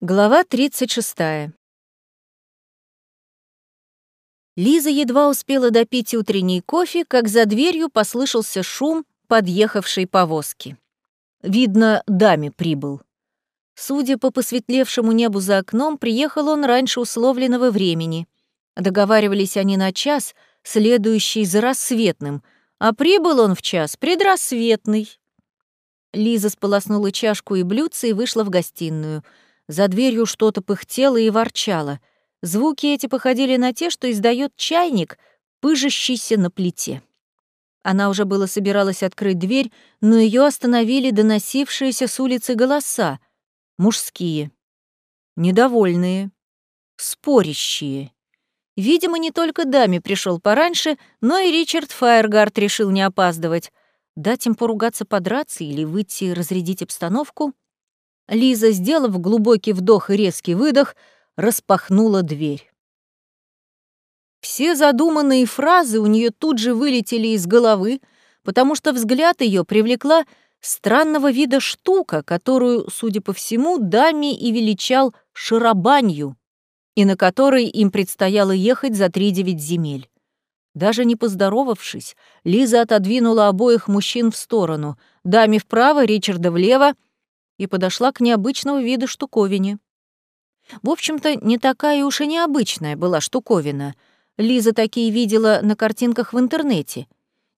Глава 36. Лиза едва успела допить утренний кофе, как за дверью послышался шум подъехавшей повозки. Видно, даме прибыл. Судя по посветлевшему небу за окном, приехал он раньше условленного времени. Договаривались они на час, следующий за рассветным, а прибыл он в час предрассветный. Лиза сполоснула чашку и блюдце и вышла в гостиную — за дверью что-то пыхтело и ворчало. Звуки эти походили на те, что издает чайник, пыжащийся на плите. Она уже было собиралась открыть дверь, но ее остановили доносившиеся с улицы голоса. Мужские. Недовольные. Спорящие. Видимо, не только даме пришел пораньше, но и Ричард Фаергард решил не опаздывать. Дать им поругаться, подраться или выйти разрядить обстановку — Лиза, сделав глубокий вдох и резкий выдох, распахнула дверь. Все задуманные фразы у нее тут же вылетели из головы, потому что взгляд ее привлекла странного вида штука, которую, судя по всему, даме и величал шарабанью, и на которой им предстояло ехать за три девять земель. Даже не поздоровавшись, Лиза отодвинула обоих мужчин в сторону, даме вправо, Ричарда влево, и подошла к необычного вида штуковине. В общем-то, не такая уж и необычная была штуковина. Лиза такие видела на картинках в интернете.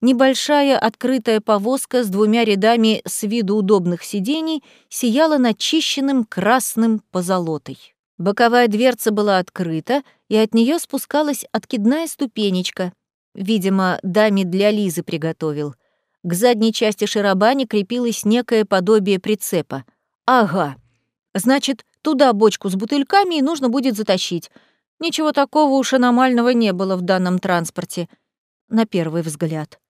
Небольшая открытая повозка с двумя рядами с виду удобных сидений сияла начищенным красным позолотой. Боковая дверца была открыта, и от нее спускалась откидная ступенечка. Видимо, даме для Лизы приготовил. К задней части шарабани крепилось некое подобие прицепа. Ага. Значит, туда бочку с бутыльками и нужно будет затащить. Ничего такого уж аномального не было в данном транспорте. На первый взгляд.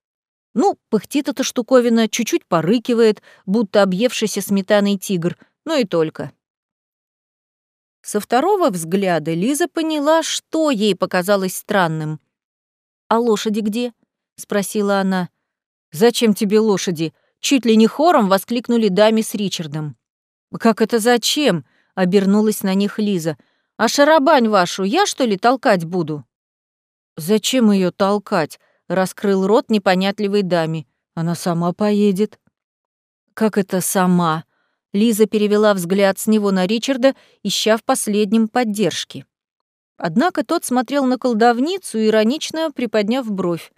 Ну, пыхтит эта штуковина, чуть-чуть порыкивает, будто объевшийся сметаной тигр, но и только. Со второго взгляда Лиза поняла, что ей показалось странным. «А лошади где?» — спросила она. «Зачем тебе лошади?» Чуть ли не хором воскликнули даме с Ричардом. «Как это зачем?» — обернулась на них Лиза. «А шарабань вашу я, что ли, толкать буду?» «Зачем ее толкать?» — раскрыл рот непонятливой даме. «Она сама поедет». «Как это сама?» Лиза перевела взгляд с него на Ричарда, ища в последнем поддержки. Однако тот смотрел на колдовницу, иронично приподняв бровь.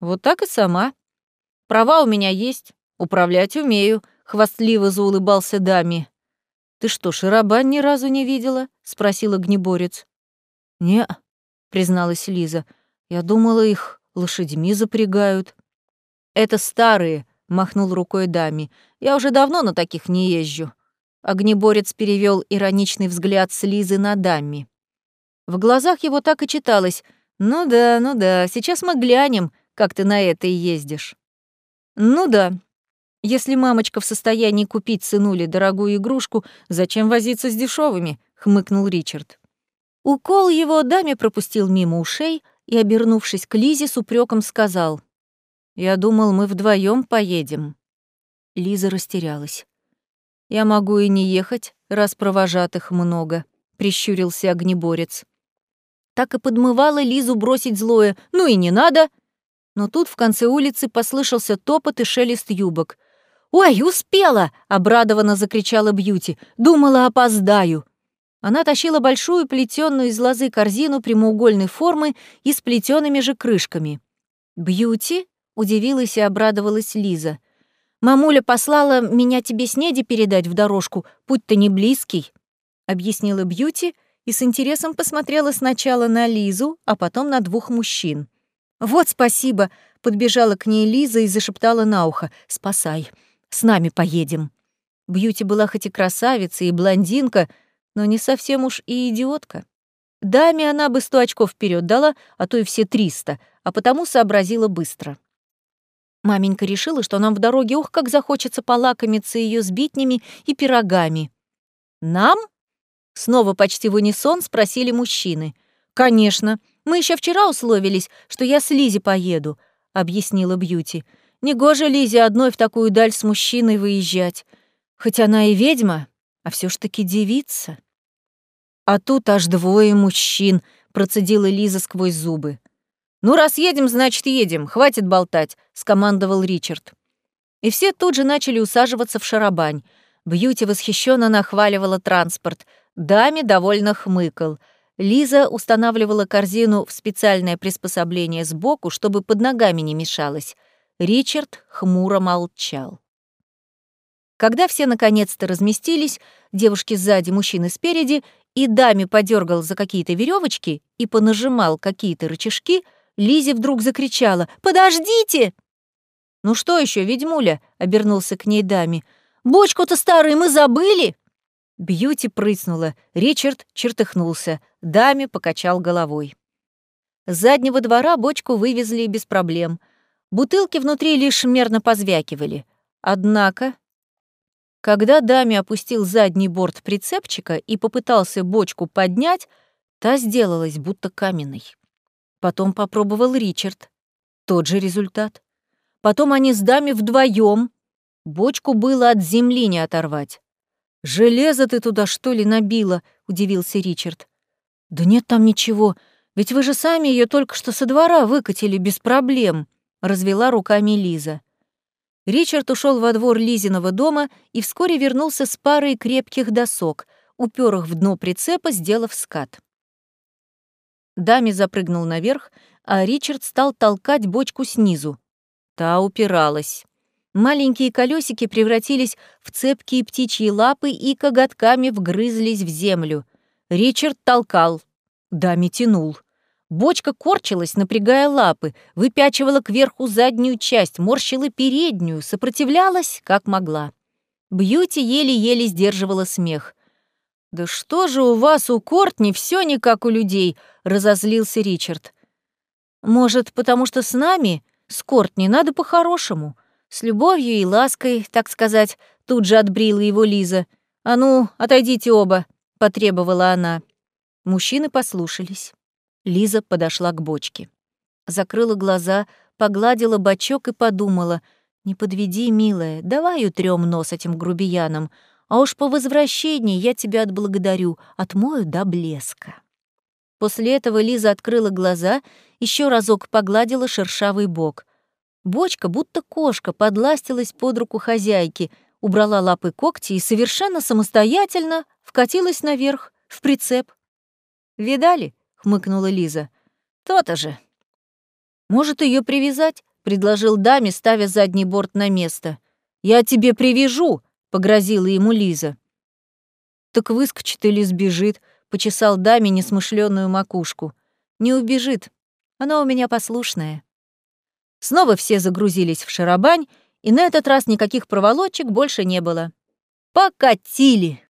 «Вот так и сама. Права у меня есть, управлять умею», — хвастливо заулыбался даме. «Ты что, шарабан ни разу не видела?» — спросила гнеборец. «Не», — призналась Лиза. «Я думала, их лошадьми запрягают». «Это старые», — махнул рукой даме. «Я уже давно на таких не езжу». Огнеборец перевел ироничный взгляд с Лизы на даме. В глазах его так и читалось «Ну да, ну да, сейчас мы глянем, как ты на это и ездишь». «Ну да, если мамочка в состоянии купить сынуле дорогую игрушку, зачем возиться с дешевыми? хмыкнул Ричард. Укол его даме пропустил мимо ушей и, обернувшись к Лизе, с упреком сказал. «Я думал, мы вдвоем поедем». Лиза растерялась. «Я могу и не ехать, раз провожатых много», — прищурился огнеборец. Так и подмывала Лизу бросить злое «ну и не надо». Но тут в конце улицы послышался топот и шелест юбок. «Ой, успела!» — обрадованно закричала Бьюти. «Думала, опоздаю!» Она тащила большую плетённую из лозы корзину прямоугольной формы и с плетёными же крышками. «Бьюти?» — удивилась и обрадовалась Лиза. «Мамуля послала меня тебе снеди передать в дорожку, путь-то не близкий», — объяснила Бьюти и с интересом посмотрела сначала на Лизу, а потом на двух мужчин. «Вот спасибо!» — подбежала к ней Лиза и зашептала на ухо. «Спасай!» С нами поедем». Бьюти была хоть и красавица, и блондинка, но не совсем уж и идиотка. Даме она бы сто очков вперед дала, а то и все триста, а потому сообразила быстро. Маменька решила, что нам в дороге ух, как захочется полакомиться ее сбитнями и пирогами. «Нам?» — снова почти в унисон спросили мужчины. «Конечно. Мы еще вчера условились, что я с Лизи поеду», — объяснила Бьюти. Негоже Лизе одной в такую даль с мужчиной выезжать. Хоть она и ведьма, а все ж таки девица. А тут аж двое мужчин, процедила Лиза сквозь зубы. «Ну, раз едем, значит, едем. Хватит болтать», — скомандовал Ричард. И все тут же начали усаживаться в шарабань. Бьюти восхищенно нахваливала транспорт. Даме довольно хмыкал. Лиза устанавливала корзину в специальное приспособление сбоку, чтобы под ногами не мешалось. Ричард хмуро молчал. Когда все наконец-то разместились, девушки сзади, мужчины спереди, и даме подергал за какие-то веревочки и понажимал какие-то рычажки, Лизе вдруг закричала «Подождите!» «Ну что еще, ведьмуля?» — обернулся к ней даме. «Бочку-то старую мы забыли!» Бьюти прыснула, Ричард чертыхнулся, даме покачал головой. С заднего двора бочку вывезли без проблем. Бутылки внутри лишь мерно позвякивали. Однако когда Дами опустил задний борт прицепчика и попытался бочку поднять, та сделалась будто каменной. Потом попробовал Ричард. Тот же результат. Потом они с Дами вдвоем. Бочку было от земли не оторвать. «Железо ты туда, что ли, набила?» — удивился Ричард. «Да нет там ничего, ведь вы же сами ее только что со двора выкатили без проблем», — развела руками Лиза. Ричард ушел во двор Лизиного дома и вскоре вернулся с парой крепких досок, упер их в дно прицепа, сделав скат. Дами запрыгнул наверх, а Ричард стал толкать бочку снизу. Та упиралась. Маленькие колесики превратились в цепкие птичьи лапы и коготками вгрызлись в землю. Ричард толкал. Дами тянул. Бочка корчилась, напрягая лапы, выпячивала кверху заднюю часть, морщила переднюю, сопротивлялась, как могла. Бьюти еле-еле сдерживала смех. «Да что же у вас, у Кортни, все не как у людей?» — разозлился Ричард. «Может, потому что с нами, с Кортни, надо по-хорошему. С любовью и лаской, так сказать», — тут же отбрила его Лиза. «А ну, отойдите оба», — потребовала она. Мужчины послушались. Лиза подошла к бочке. Закрыла глаза, погладила бочок и подумала, «Не подведи, милая, давай утрём нос этим грубиянам, а уж по возвращении я тебя отблагодарю, отмою до блеска». После этого Лиза открыла глаза, еще разок погладила шершавый бок. Бочка, будто кошка, подластилась под руку хозяйки, убрала лапы когти и совершенно самостоятельно вкатилась наверх, в прицеп. «Видали?» хмыкнула Лиза. То-то же. Может, ее привязать? предложил даме, ставя задний борт на место. Я тебе привяжу, погрозила ему Лиза. Так выскочит или сбежит, почесал даме несмышленную макушку. Не убежит. Она у меня послушная. Снова все загрузились в шарабань, и на этот раз никаких проволочек больше не было. Покатили!